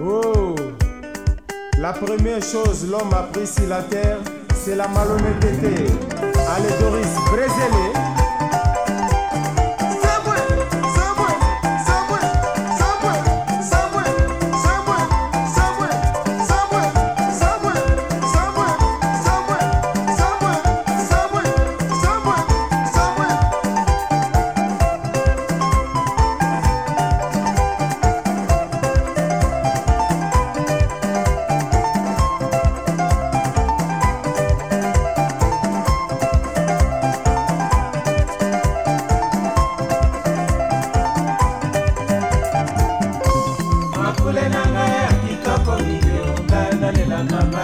Oh, la première chose l'homme apprécie la terre, c'est la malhonnêteté. Allez Doris, brézez-les.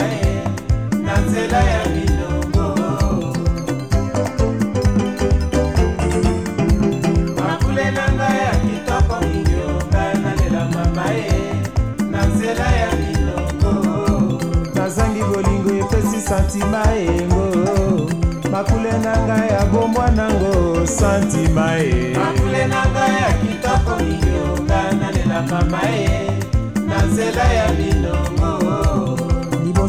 ye na nzela ya bilongo makulela ngai ya kitoko mingi ngai nalela mama ye na nzela ya bilongo nazangi bolingo epesi santima yengo makule na ngai ya bombwa nango santima ye makule na ngai ya kitoko mingi ngai nalela mama ye na nzela ya bilongo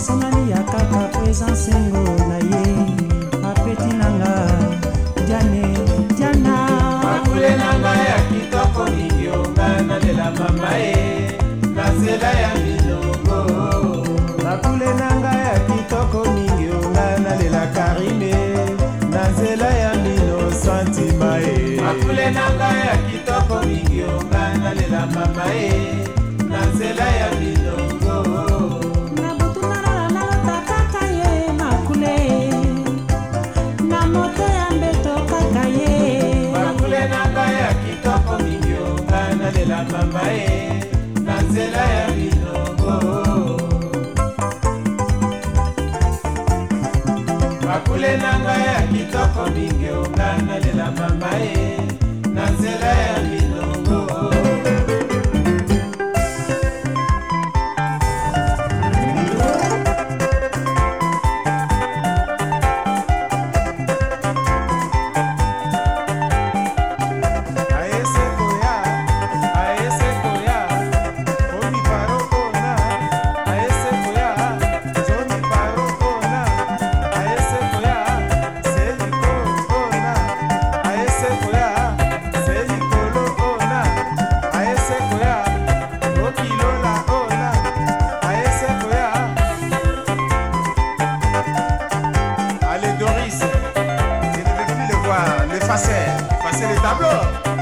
osengani ya kaka po eza nsengo na ye apeti nanga jane jana makule nanga ya kitoko mingi onga nalela mama ye na nzela ya minongo makule nanga ya kitoko mingi onga nalela karime na nzela ya mino santima ye makule nanga ya kitoko mingi onga nalela mama ye na nzela ya minongo kolamba ye na nzela ya bilongo bakule na ngai ya kitoko mingi onga nalela mama ye na nzela ya bilongo àbúrò.